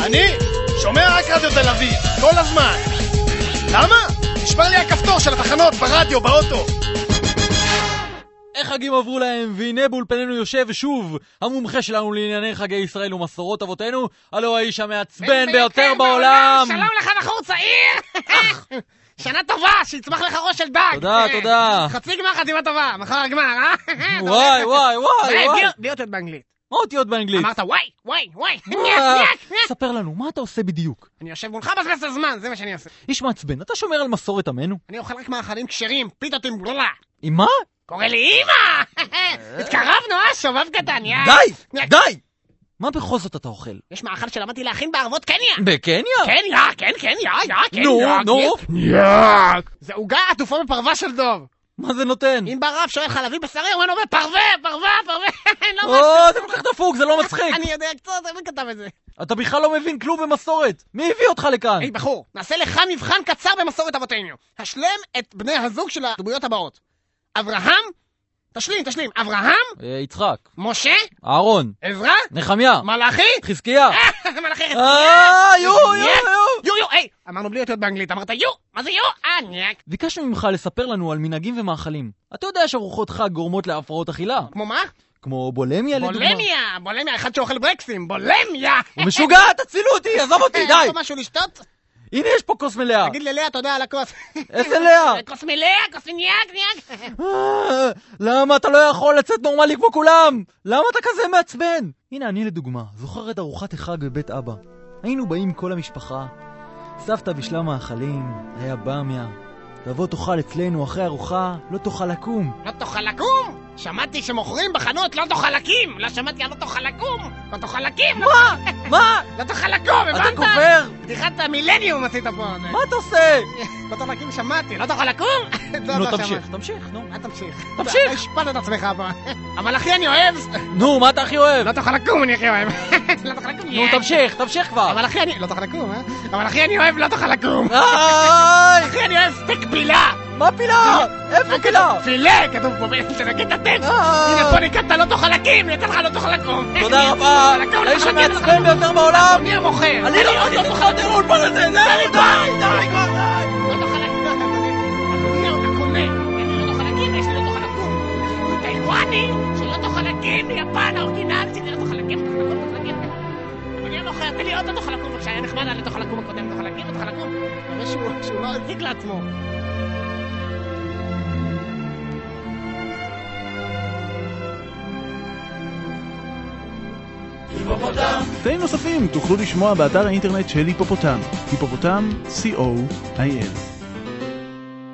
אני שומע רק רדיו תל אביב, כל הזמן. למה? נשבר לי הכפתור של התחנות ברדיו, באוטו. איך חגים עברו להם, והנה באולפנינו יושב שוב המומחה שלנו לענייני חגי ישראל ומסורות אבותינו, הלו האיש המעצבן ביותר בעולם! שלום לך בחור צעיר! שנה טובה, שיצמח לך ראש של דג! תודה, תודה. חצי גמר חתימה טובה, מחר הגמר, אה? וואי, וואי, וואי, וואי. אותיות באנגלית. מה אותיות באנגלית? אמרת וואי, וואי, וואי. ספר לנו, מה אתה עושה בדיוק? אני יושב מולך בזבז הזמן, זה מה שאני עושה. איש מעצבן, אתה שומר על מסורת עמנו? אני אוכל רק מאכלים כשרים, פיתות עם גלולה. עם מה? קורא לי אמא! התקרבנו, אה? שובב קטן, יא! די! די! מה בכל זאת אתה אוכל? יש מאכל שלמדתי להכין בערבות קניה! בקניה? כן, יא, כן, כן, יא, יא, כן, נו, יא, נו. יא! זה עוגה עטופה בפרווה של דוב! מה זה נותן? אם בא רב שואל חלבי בשרי, אומר לו פרווה, פרווה, פרווה! לא או. זה כל כך דפוק, זה לא מצחיק. אני יודע קצת, מי כתב את זה? אתה בכלל לא מבין כלום במסורת. מי הביא אותך לכאן? היי בחור, נעשה לך מבחן קצר במסורת אבותינו. השלם את בני הזוג של הדמויות הבאות. אברהם, תשלים, תשלים. אברהם, אה, יצחק, משה, אהרון, עזרא, נחמיה, מלאכי, חזקיה. מלאכי חזקיה. אה, יו. יו, יו, היי, אמרנו בלי אותיות באנגלית, אמרת יו, מה זה יו? אה, ניאק. ביקשנו ממך לספר לנו על מנהגים ומאכלים. אתה יודע שארוחות חג גורמות להפרעות אכילה. כמו מה? כמו בולמיה לדוגמה. בולמיה, בולמיה, אחד שאוכל ברקסים, בולמיה. הוא משוגע, תצילו אותי, עזוב אותי, די. יש פה משהו לשתות? הנה יש פה כוס מלאה. תגיד ללאה תודה על הכוס. איזה לאה? כוס מלאה, כוס ניאק, ניאק. אה, למה אתה לא יכול לצאת נורמלי כמו כולם? למה אתה כזה מעצבן? הנה אני לדוגמה, זוכר את ארוחת החג בבית אבא. היינו באים כל המשפחה, סבתא בישלה מאכלים, היה במיה. תבוא תאכל אצלנו אחרי ארוחה, לא תוכל לקום. לא תוכל לקום? שמעתי שמוכרים בחנות לא תוכל להקים. לא שמעתי על לא תוכל לקום. לא תוכל להקים. מה? מה? לא תוכל לקום, אתה הבנת? כופר? בדיחת המילניום עשית פה. מה אתה עושה? לא תוכל להקים שמעתי, לא תוכל לקום? נו לא תמשיך. תמשיך, נו. אל תמשיך. תמשיך. אתה השפלת את עצמך פה. אבל אחי אני אוהב. נו, מה אתה הכי אוהב? לא תוכל לקום אני הכי אוהב. לא תוכל לקום. נו תמשיך, תמשיך כבר. אבל אחי אני... לא תוכל לקום, אה? אבל אחי אני אוהב לא תוכל לקום. איי! אחי אני אוהב סטייק פילה. מה פילה? איפה פילה? פילה, כתוב פה, תנגד את הטקסט. הנה פה ניקדת לא תוכל להקים, נתן לך לא תוכל לקום. תודה רבה, לא האיש המעצבן ביותר בעולם. מי המוכר? אני לא אני לא זוכר יותר אולפן הזה, זהו, לא תוכל לקום, בבקשה, היה נחמד על לא תוכל לקום הקודם, תוכל לא תוכל לקום. אבל שהוא- שהוא לא הזיק לעצמו. תאים נוספים תוכלו לשמוע באתר האינטרנט של היפופוטם, היפופוטם, co.il.